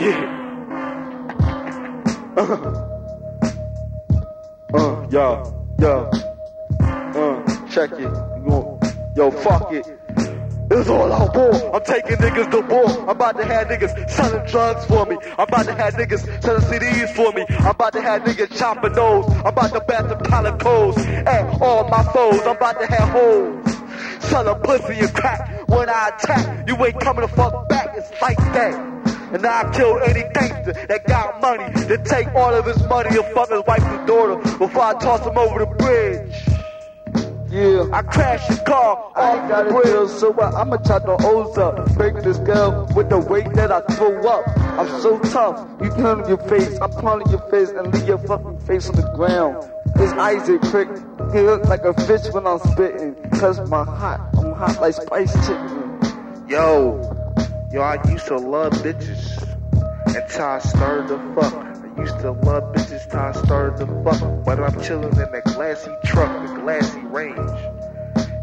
Yeah. Uh, uh, yo, yo, uh, check it. Yo, fuck it. It's all out war. I'm taking niggas to war. I'm about to have niggas selling drugs for me. I'm about to have niggas selling CDs for me. I'm about to have niggas chopping those. I'm about to bat the calicoes at all my foes. I'm about to have hoes. Selling pussy and crack. When I attack, you ain't coming to fuck back. It's like that. And I'll kill any gangster that got money to take all of his money and fuck his wife and daughter before I toss him over the bridge. Yeah, I crash your car I ain't got the a deal, so what? I'ma tie the O's up. Break this girl with the weight that I throw up. I'm so tough, you pound your face, I'm pounding your face and leave your fucking face on the ground. It's Isaac Crick, he look like a fish when I'm spitting. Cause my hot, I'm hot like spice chicken. Yo, yo, I used to love bitches until I started to fuck. I used to love bitches till I started to fuck. But I'm chilling in that glassy truck, the glassy range.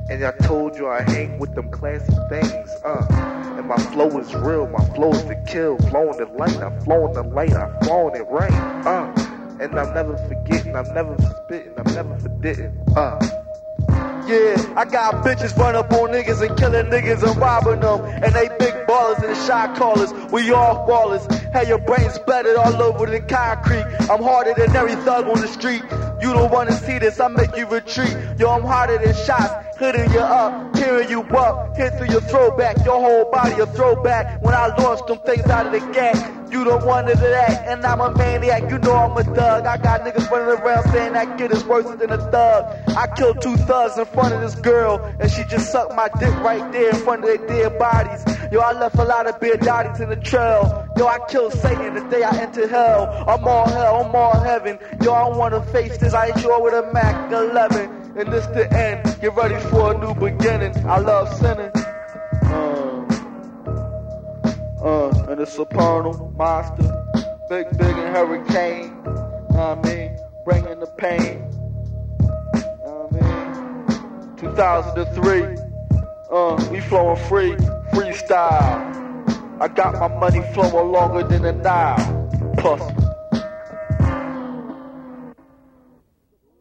And I told you I hang with them classy things, uh. And my flow is real, my flow is to kill. Flowing the light, I'm flowing the light, I'm flowing it rain, uh. And I'm never forgetting, I'm never spitting, I'm never forgetting, uh. Yeah, I got bitches run up on niggas and killing niggas and robbing them. And they ballers and the shot callers. We all ballers. Have your brain splattered all over the concrete. I'm harder than every thug on the street. You don't wanna see this, I make you retreat. Yo, I'm harder than shots, hitting you up, tearing you up, hit through your throwback, your whole body a throwback. When I launched them things out of the gap, you want none of that, and I'm a maniac, you know I'm a thug. I got niggas running around saying that kid is worse than a thug. I killed two thugs in front of this girl, and she just sucked my dick right there in front of their dead bodies. Yo, I left a lot of beer bodies in the trail. Yo, I killed Satan the day I entered hell. I'm all hell, I'm all heaven. Yo, I wanna face this, I sure with a Mac 11. And this the end, get ready for a new beginning. I love sinning. The Supernal Monster, Big Big and Hurricane. Know I mean? Bringing the pain. Know I mean? 2003. Uh, we flowing free, freestyle. I got my money flowing longer than the Nile. Pussy.